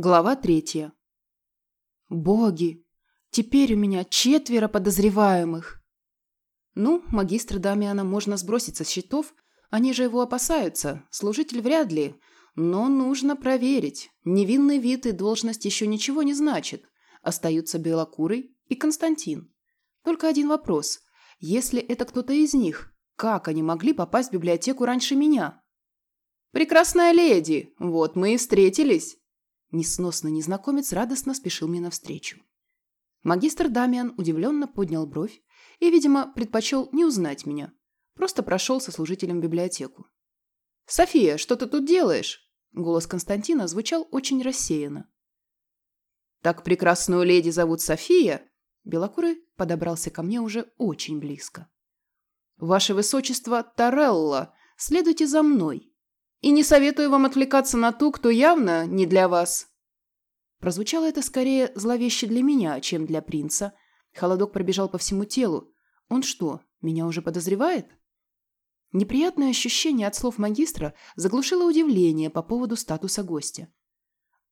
Глава третья. Боги! Теперь у меня четверо подозреваемых. Ну, магистра Дамиана можно сбросить со счетов, они же его опасаются, служитель вряд ли. Но нужно проверить. Невинный вид и должность еще ничего не значит. Остаются Белокурый и Константин. Только один вопрос. Если это кто-то из них, как они могли попасть в библиотеку раньше меня? «Прекрасная леди, вот мы и встретились!» Несносный незнакомец радостно спешил мне навстречу. Магистр Дамиан удивленно поднял бровь и, видимо, предпочел не узнать меня. Просто прошел со служителем в библиотеку. «София, что ты тут делаешь?» Голос Константина звучал очень рассеянно. «Так прекрасную леди зовут София?» Белокурый подобрался ко мне уже очень близко. «Ваше высочество Тарелла, следуйте за мной. И не советую вам отвлекаться на ту, кто явно не для вас». Прозвучало это скорее зловеще для меня, чем для принца. Холодок пробежал по всему телу. Он что, меня уже подозревает? Неприятное ощущение от слов магистра заглушило удивление по поводу статуса гостя.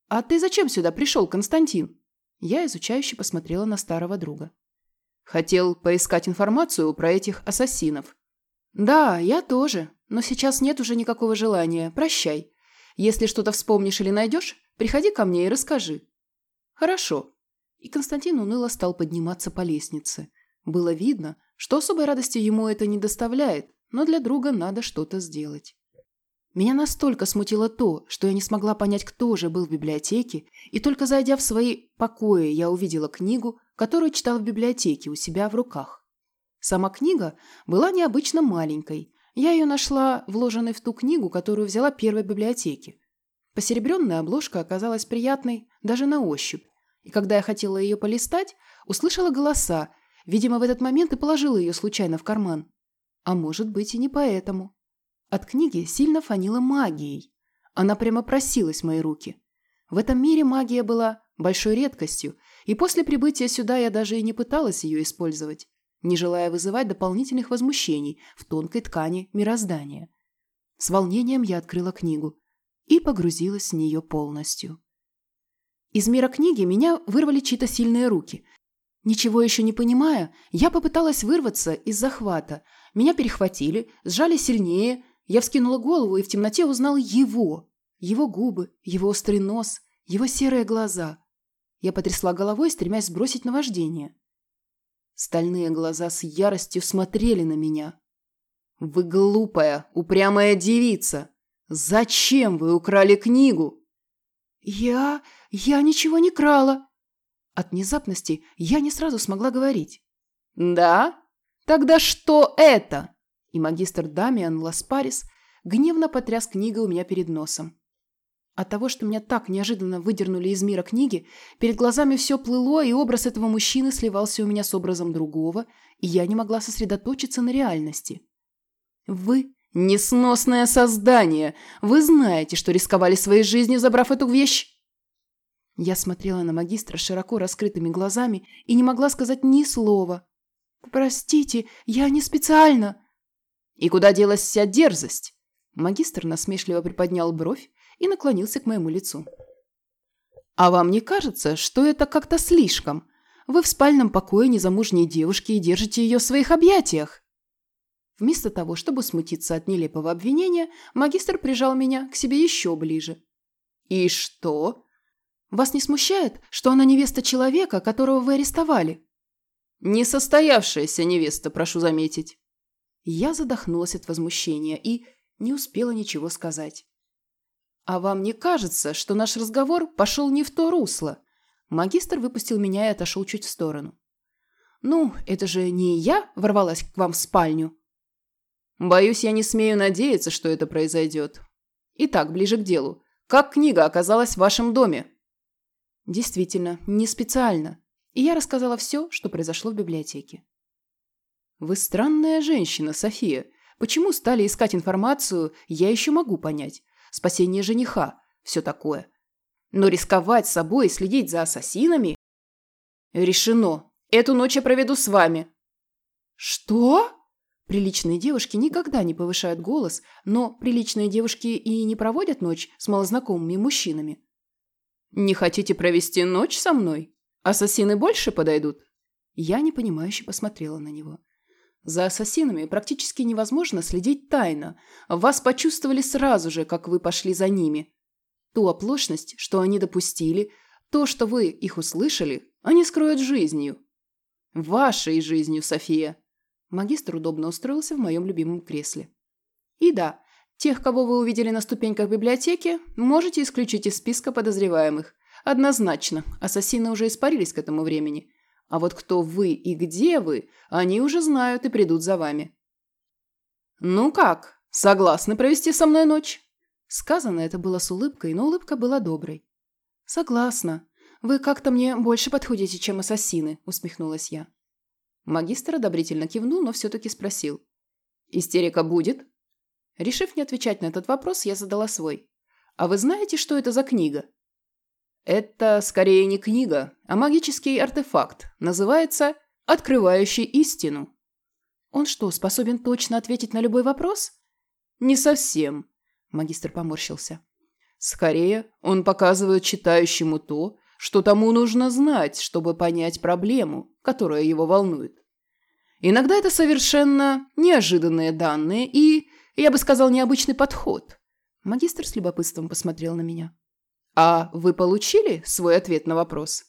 «А ты зачем сюда пришел, Константин?» Я изучающе посмотрела на старого друга. «Хотел поискать информацию про этих ассасинов». «Да, я тоже. Но сейчас нет уже никакого желания. Прощай. Если что-то вспомнишь или найдешь, приходи ко мне и расскажи». «Хорошо». И Константин уныло стал подниматься по лестнице. Было видно, что особой радости ему это не доставляет, но для друга надо что-то сделать. Меня настолько смутило то, что я не смогла понять, кто же был в библиотеке, и только зайдя в свои покои, я увидела книгу, которую читал в библиотеке у себя в руках. Сама книга была необычно маленькой, я ее нашла, вложенной в ту книгу, которую взяла первой в библиотеке. Посеребренная обложка оказалась приятной даже на ощупь, и когда я хотела ее полистать, услышала голоса, видимо, в этот момент и положила ее случайно в карман. А может быть и не поэтому. От книги сильно фанила магией. Она прямо просилась в мои руки. В этом мире магия была большой редкостью, и после прибытия сюда я даже и не пыталась ее использовать не желая вызывать дополнительных возмущений в тонкой ткани мироздания. С волнением я открыла книгу и погрузилась в нее полностью. Из мира книги меня вырвали чьи-то сильные руки. Ничего еще не понимая, я попыталась вырваться из захвата. Меня перехватили, сжали сильнее. Я вскинула голову и в темноте узнала его. Его губы, его острый нос, его серые глаза. Я потрясла головой, стремясь сбросить наваждение. Стальные глаза с яростью смотрели на меня. «Вы глупая, упрямая девица! Зачем вы украли книгу?» «Я... я ничего не крала!» От внезапности я не сразу смогла говорить. «Да? Тогда что это?» И магистр Дамиан Ласпарис гневно потряс книгой у меня перед носом. От того, что меня так неожиданно выдернули из мира книги, перед глазами все плыло, и образ этого мужчины сливался у меня с образом другого, и я не могла сосредоточиться на реальности. «Вы несносное создание! Вы знаете, что рисковали своей жизнью, забрав эту вещь!» Я смотрела на магистра широко раскрытыми глазами и не могла сказать ни слова. «Простите, я не специально!» «И куда делась вся дерзость?» Магистр насмешливо приподнял бровь, и наклонился к моему лицу. «А вам не кажется, что это как-то слишком? Вы в спальном покое незамужней девушки и держите ее в своих объятиях!» Вместо того, чтобы смутиться от нелепого обвинения, магистр прижал меня к себе еще ближе. «И что?» «Вас не смущает, что она невеста человека, которого вы арестовали?» «Несостоявшаяся невеста, прошу заметить». Я задохнулась от возмущения и не успела ничего сказать. «А вам не кажется, что наш разговор пошел не в то русло?» Магистр выпустил меня и отошел чуть в сторону. «Ну, это же не я ворвалась к вам в спальню?» «Боюсь, я не смею надеяться, что это произойдет. Итак, ближе к делу. Как книга оказалась в вашем доме?» «Действительно, не специально. И я рассказала все, что произошло в библиотеке». «Вы странная женщина, София. Почему стали искать информацию, я еще могу понять спасение жениха, все такое. Но рисковать собой и следить за ассасинами? Решено. Эту ночь я проведу с вами. Что? Приличные девушки никогда не повышают голос, но приличные девушки и не проводят ночь с малознакомыми мужчинами. «Не хотите провести ночь со мной? Ассасины больше подойдут?» Я непонимающе посмотрела на него. За ассасинами практически невозможно следить тайно. Вас почувствовали сразу же, как вы пошли за ними. Ту оплошность, что они допустили, то, что вы их услышали, они скроют жизнью. Вашей жизнью, София. Магистр удобно устроился в моем любимом кресле. И да, тех, кого вы увидели на ступеньках библиотеки, можете исключить из списка подозреваемых. Однозначно, ассасины уже испарились к этому времени. А вот кто вы и где вы, они уже знают и придут за вами. «Ну как, согласны провести со мной ночь?» Сказано это было с улыбкой, но улыбка была доброй. «Согласна. Вы как-то мне больше подходите, чем ассасины», – усмехнулась я. Магистр одобрительно кивнул, но все-таки спросил. «Истерика будет?» Решив не отвечать на этот вопрос, я задала свой. «А вы знаете, что это за книга?» «Это скорее не книга, а магический артефакт. Называется «Открывающий истину». «Он что, способен точно ответить на любой вопрос?» «Не совсем», – магистр поморщился. «Скорее, он показывает читающему то, что тому нужно знать, чтобы понять проблему, которая его волнует. Иногда это совершенно неожиданные данные и, я бы сказал, необычный подход. Магистр с любопытством посмотрел на меня. «А вы получили свой ответ на вопрос?»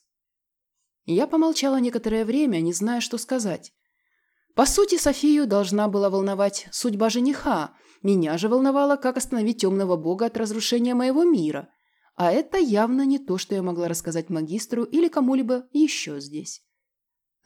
Я помолчала некоторое время, не зная, что сказать. По сути, Софию должна была волновать судьба жениха. Меня же волновало, как остановить темного бога от разрушения моего мира. А это явно не то, что я могла рассказать магистру или кому-либо еще здесь.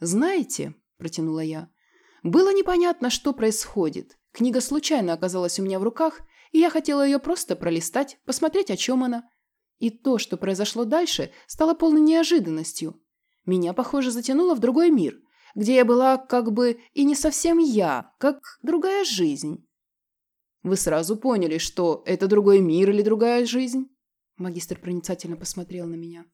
«Знаете», – протянула я, – «было непонятно, что происходит. Книга случайно оказалась у меня в руках, и я хотела ее просто пролистать, посмотреть, о чем она. И то, что произошло дальше, стало полной неожиданностью. Меня, похоже, затянуло в другой мир, где я была как бы и не совсем я, как другая жизнь». «Вы сразу поняли, что это другой мир или другая жизнь?» Магистр проницательно посмотрел на меня.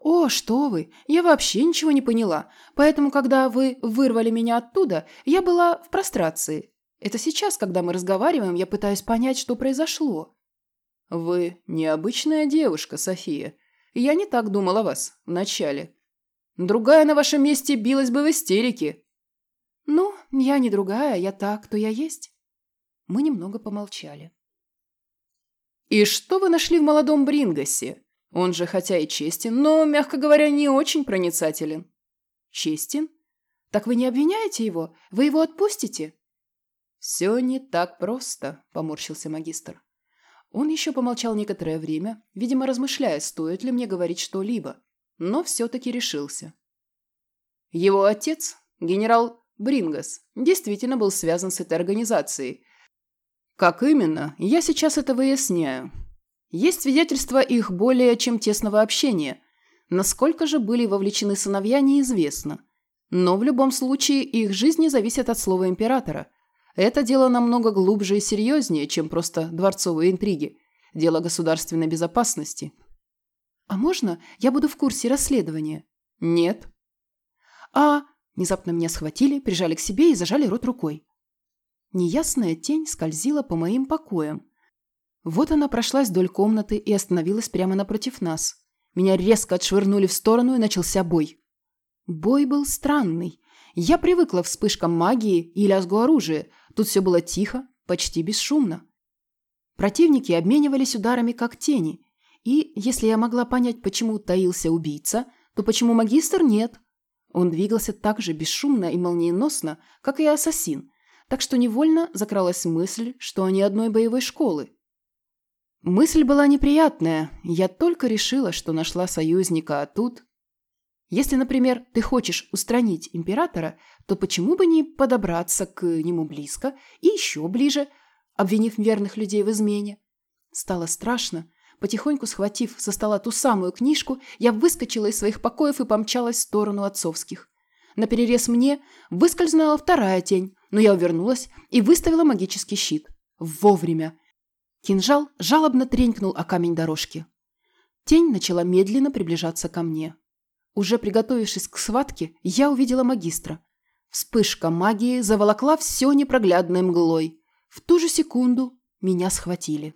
«О, что вы! Я вообще ничего не поняла. Поэтому, когда вы вырвали меня оттуда, я была в прострации. Это сейчас, когда мы разговариваем, я пытаюсь понять, что произошло». «Вы необычная девушка, София. Я не так думала о вас вначале. Другая на вашем месте билась бы в истерике». «Ну, я не другая, я та, кто я есть». Мы немного помолчали. «И что вы нашли в молодом Брингасе? Он же хотя и честен, но, мягко говоря, не очень проницателен». «Честен? Так вы не обвиняете его? Вы его отпустите?» «Все не так просто», – поморщился магистр. Он еще помолчал некоторое время, видимо, размышляя, стоит ли мне говорить что-либо, но все-таки решился. Его отец, генерал Брингас, действительно был связан с этой организацией, как именно, я сейчас это выясняю. Есть свидетельства их более чем тесного общения. Насколько же были вовлечены сыновья, неизвестно. Но в любом случае их жизни зависят от слова императора. Это дело намного глубже и серьезнее, чем просто дворцовые интриги. Дело государственной безопасности. «А можно я буду в курсе расследования?» «Нет». «А...» Внезапно меня схватили, прижали к себе и зажали рот рукой. Неясная тень скользила по моим покоям. Вот она прошлась вдоль комнаты и остановилась прямо напротив нас. Меня резко отшвырнули в сторону, и начался бой. Бой был странный. Я привыкла к вспышкам магии и лязгу оружия. Тут все было тихо, почти бесшумно. Противники обменивались ударами, как тени. И, если я могла понять, почему таился убийца, то почему магистр нет? Он двигался так же бесшумно и молниеносно, как и ассасин – так что невольно закралась мысль, что они одной боевой школы. Мысль была неприятная, я только решила, что нашла союзника, а тут... Если, например, ты хочешь устранить императора, то почему бы не подобраться к нему близко и еще ближе, обвинив верных людей в измене? Стало страшно. Потихоньку схватив со стола ту самую книжку, я выскочила из своих покоев и помчалась в сторону отцовских. На перерез мне выскользнула вторая тень, но я увернулась и выставила магический щит. Вовремя. Кинжал жалобно тренькнул о камень дорожки. Тень начала медленно приближаться ко мне. Уже приготовившись к схватке, я увидела магистра. Вспышка магии заволокла все непроглядной мглой. В ту же секунду меня схватили.